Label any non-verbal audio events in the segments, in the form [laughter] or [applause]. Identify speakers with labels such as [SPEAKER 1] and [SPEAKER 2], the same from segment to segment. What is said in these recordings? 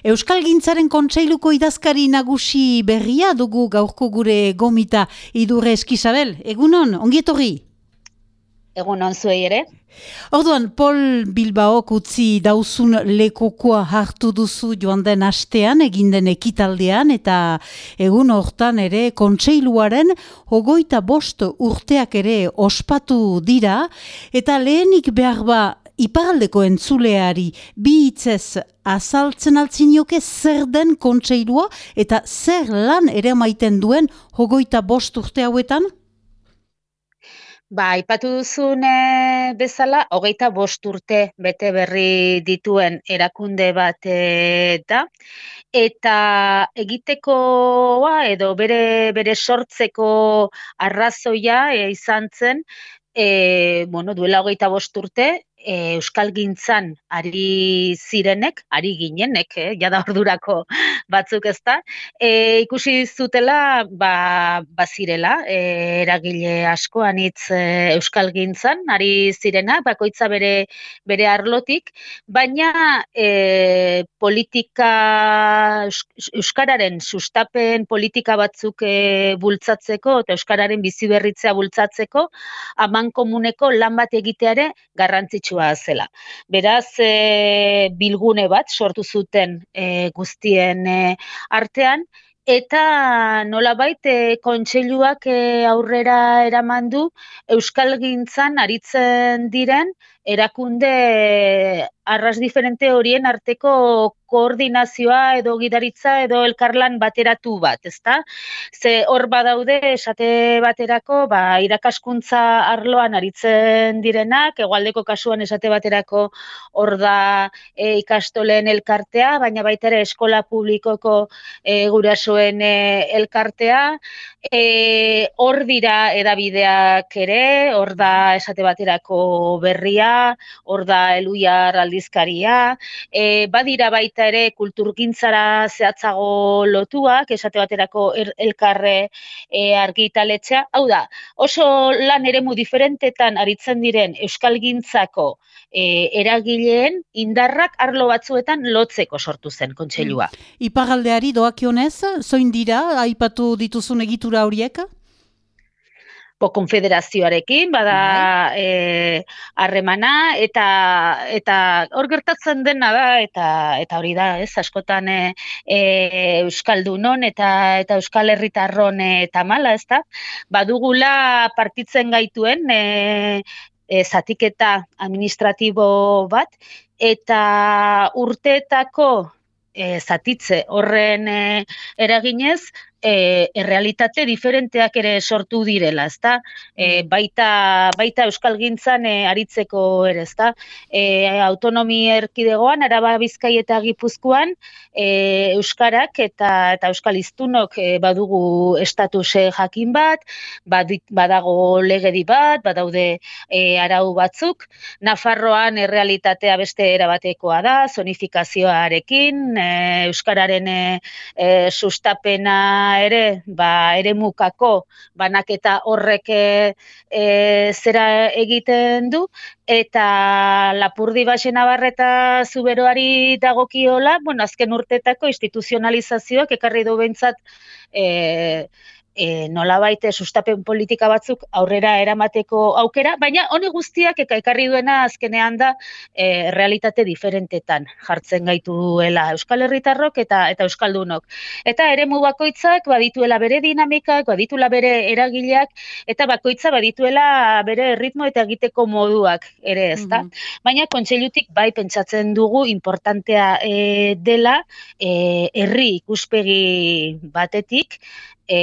[SPEAKER 1] Euskal Gintzaren kontseiluko idazkari nagusi berria dugu gaurko gure gomita idurre eskizabel. Egunon, ongietorri?
[SPEAKER 2] Egunon zuei ere.
[SPEAKER 1] Orduan, Pol Bilbaok utzi dauzun lekokoa hartu duzu joan den astean, egin den ekitaldean, eta egun hortan ere kontseiluaren hogoita bost urteak ere ospatu dira, eta lehenik behar ba iparaldeko entzuleari bi hitzez azaltzen altzinioke zer den kontseilua eta zer lan ere maiten duen hogoita bost urte hauetan?
[SPEAKER 2] Ba, ipatu duzun e, bezala, hogeita bost urte bete berri dituen erakunde bat e, da, eta egitekoa edo bere, bere sortzeko arrazoia e, izan zen, e, bueno, duela hogeita bost urte, e, Euskal Gintzan ari zirenek, ari ginenek, eh, jada [laughs] ordurako batzuk ez da, e, ikusi zutela ba, bazirela, e, eragile asko anitz e, Euskal Gintzan, ari zirena, bakoitza bere, bere arlotik, baina e, politika, Euskararen sustapen politika batzuk e, bultzatzeko, eta Euskararen biziberritzea bultzatzeko, aman komuneko lan bat egiteare garrantzitsu zela. Beraz, e, bilgune bat sortu zuten e, guztien e, artean, eta nolabait e, kontseiluak e, aurrera eraman du Euskal Gintzan aritzen diren erakunde arras diferente horien arteko koordinazioa edo gidaritza edo elkarlan bateratu bat, ezta? Ze hor badaude esate baterako, ba irakaskuntza arloan aritzen direnak, hegoaldeko kasuan esate baterako hor da e, ikastolen elkartea, baina baita ere eskola publikoko e, gurasoen e, elkartea, e, hor dira edabideak ere, hor da esate baterako berria hor da eluiar aldizkaria, e, badira baita ere kulturgintzara zehatzago lotuak, esate baterako er, elkarre e, argitaletxea. Hau da, oso lan eremu diferentetan aritzen diren Euskalgintzako e, eragileen indarrak arlo batzuetan lotzeko sortu zen kontseilua. Hmm.
[SPEAKER 1] Ipagaldeari doakionez, zoin dira, aipatu dituzun egitura horiek?
[SPEAKER 2] Po konfederazioarekin bada bai. eh harremana eta eta hor gertatzen dena da eta eta hori da, ez, askotan e, euskaldunon eta eta euskal herritarron eta mala, ezta? Badugula partitzen gaituen e, e, zatiketa administratibo bat eta urteetako e, zatitze horren e, eraginez e, errealitate diferenteak ere sortu direla, ezta? E, mm. baita, baita euskalgintzan e, aritzeko ere, ezta? E, autonomi erkidegoan, araba bizkai eta gipuzkoan, e, euskarak eta eta euskal iztunok e, badugu estatuse jakin bat, badago legedi bat, badaude e, arau batzuk, Nafarroan errealitatea beste erabatekoa da, zonifikazioarekin, e, euskararen e, e, sustapena ere, ba, ere mukako banaketa horrek e, zera egiten du, eta lapurdi basen abarreta zuberoari dagokiola, bueno, azken urtetako instituzionalizazioak ekarri du behintzat e, e, nola baite sustapen politika batzuk aurrera eramateko aukera, baina honi guztiak eka ekarri duena azkenean da e, realitate diferentetan jartzen gaituela Euskal Herritarrok eta eta Euskaldunok. Eta eremu bakoitzak badituela bere dinamikak, badituela bere eragileak, eta bakoitza badituela bere ritmo eta egiteko moduak ere ez da. Mhm. Baina kontseilutik bai pentsatzen dugu importantea e, dela e, herri ikuspegi batetik, e,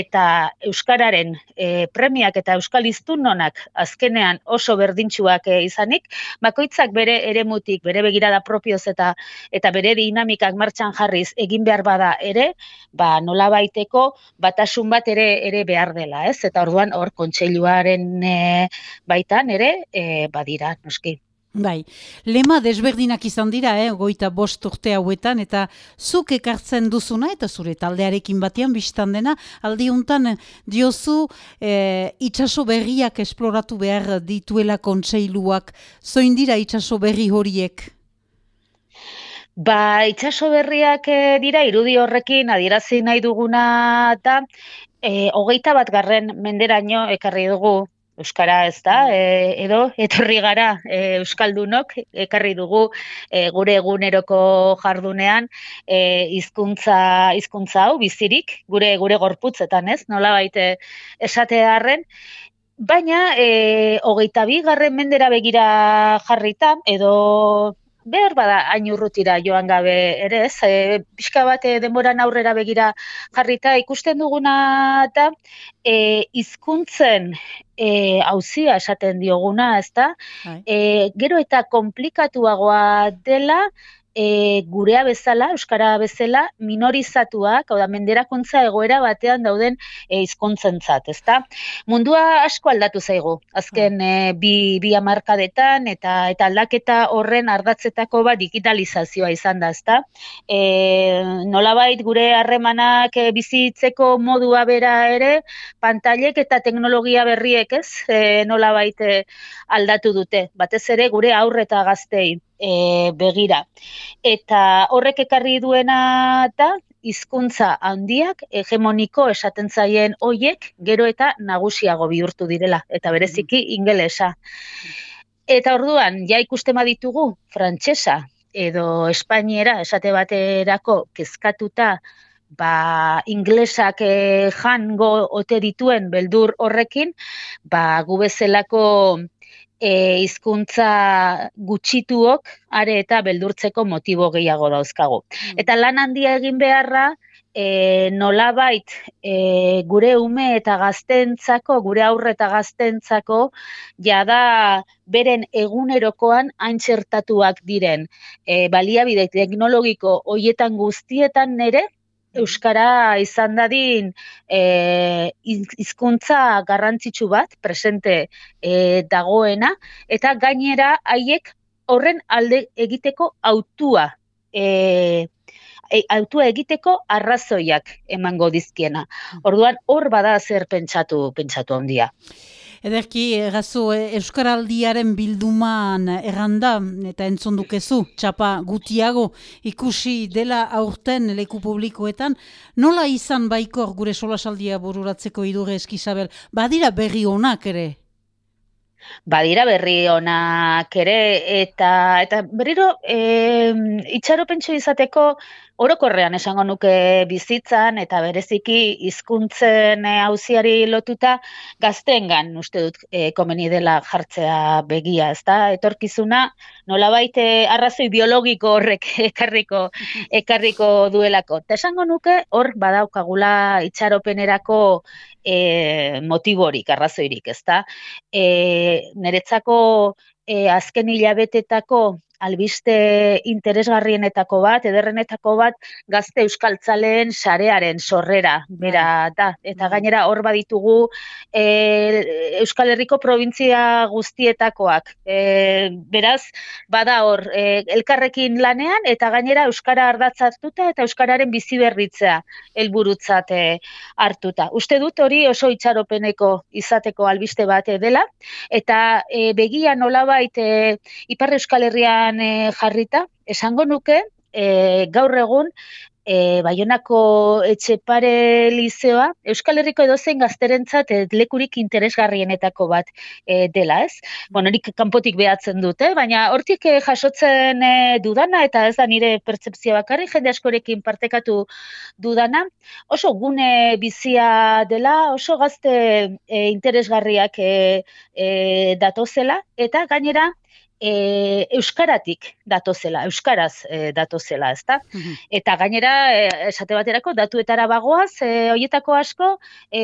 [SPEAKER 2] eta euskararen e, premiak eta euskal iztunonak azkenean oso berdintsuak e, izanik, bakoitzak bere eremutik, bere begirada propioz eta eta bere dinamikak martxan jarriz egin behar bada ere, ba nola baiteko batasun bat ere ere behar dela, ez? Eta orduan hor kontseiluaren e, baitan ere e, badira, noski.
[SPEAKER 1] Bai, lema desberdinak izan dira, eh, goita bost urte hauetan, eta zuk ekartzen duzuna, eta zure taldearekin batean biztan dena, aldi untan diozu eh, itxaso berriak esploratu behar dituela kontseiluak, zoin dira itxaso berri horiek?
[SPEAKER 2] Ba, itxaso berriak e, dira, irudi horrekin adierazi nahi duguna eta e, hogeita bat garren menderaino ekarri dugu Euskara ez da, e, edo etorri gara e, Euskaldunok ekarri dugu e, gure eguneroko jardunean e, hizkuntza hizkuntza hau bizirik, gure gure gorputzetan ez, nola baite esatearen, baina e, hogeita bi garren mendera begira jarrita, edo behar bada hain urrutira joan gabe ere ez, e, pixka bat e, denboran aurrera begira jarrita ikusten duguna eta e, izkuntzen e, hauzia esaten dioguna, ez da? Bai. E, gero eta komplikatuagoa dela, e, gurea bezala, euskara bezala, minorizatuak, hau da, menderakuntza egoera batean dauden e, izkontzentzat, ezta? Mundua asko aldatu zaigu, azken e, bi, bi amarkadetan, eta eta aldaketa horren ardatzetako bat digitalizazioa izan da, ezta? E, nolabait gure harremanak e, bizitzeko modua bera ere, pantailek eta teknologia berriek, ez? E, nolabait e, aldatu dute, batez ere gure aurreta gaztei e, begira. Eta horrek ekarri duena eta hizkuntza handiak hegemoniko esaten zaien hoiek gero eta nagusiago bihurtu direla eta bereziki mm. ingelesa. Eta orduan ja ikusten baditugu frantsesa edo espainiera esate baterako kezkatuta ba inglesak eh, jango ote dituen beldur horrekin ba gu bezalako e, hizkuntza gutxituok are eta beldurtzeko motibo gehiago dauzkagu. Mm. Eta lan handia egin beharra e, nolabait e, gure ume eta gaztentzako, gure aurre eta gaztentzako, jada beren egunerokoan antxertatuak diren e, baliabide teknologiko hoietan guztietan nere, Euskara izan dadin e, hizkuntza garrantzitsu bat presente e, dagoena eta gainera haiek horren alde egiteko autua e, e, autua egiteko arrazoiak emango dizkiena. Mm. Orduan hor bada zer pentsatu pentsatu handia.
[SPEAKER 1] Ederki, errazu, eh, Euskaraldiaren bilduman erranda, eta entzun dukezu, txapa gutiago ikusi dela aurten leku publikoetan, nola izan baikor gure solasaldia bururatzeko idure eskizabel, badira berri honak ere?
[SPEAKER 2] Badira berri onak ere eta eta berriro e, itxaropentsu izateko orokorrean esango nuke bizitzan eta bereziki hizkuntzen hauziari lotuta gaztengan uste dut e, komeni dela jartzea begia, ezta? Etorkizuna nolabait e, arrazoi biologiko horrek [laughs] ekarriko ekarriko duelako. Ta esango nuke hor badaukagula itxaropenerako e, motiborik, arrazoirik, ezta? E, niretzako e, azken hilabetetako albiste interesgarrienetako bat, ederrenetako bat, gazte euskaltzaleen sarearen sorrera, bera, bai. da. Eta bai. gainera hor baditugu e, Euskal Herriko provintzia guztietakoak. E, beraz, bada hor, e, elkarrekin lanean, eta gainera Euskara ardatzatuta eta Euskararen bizi berritzea helburutzat hartuta. Uste dut hori oso itxaropeneko izateko albiste bat dela, eta e, begia nolabait e, Ipar Euskal Herrian e, jarrita, esango nuke, e, gaur egun, e, Baionako etxepare lizeoa, Euskal Herriko edozein gazterentzat lekurik interesgarrienetako bat e, dela, ez? Bueno, nik kanpotik behatzen dute, baina hortik e, jasotzen e, dudana, eta ez da nire pertsepzia bakarri, jende askorekin partekatu dudana, oso gune bizia dela, oso gazte e, interesgarriak e, e, datozela, eta gainera, e, euskaratik datozela, euskaraz e, datozela, ezta? Mm Eta gainera, e, esate baterako, datuetara bagoaz, e, hoietako asko, e,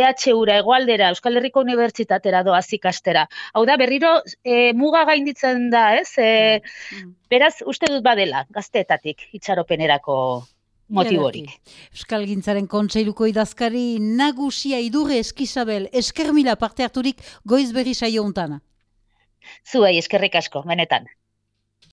[SPEAKER 2] EHU-ra, egualdera, Euskal Herriko Unibertsitatera doaz ikastera. Hau da, berriro, e, muga gainditzen da, ez? E, beraz, uste dut badela, gazteetatik, itxaropenerako motiborik.
[SPEAKER 1] Euskal Gintzaren kontseiluko idazkari nagusia idurre eskizabel, eskermila parte harturik goiz berri saio untana.
[SPEAKER 2] Zuei eskerrik asko, benetan.